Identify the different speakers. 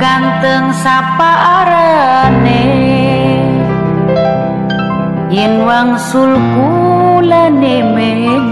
Speaker 1: ganteng sapa arane? Yen wangsul kula meh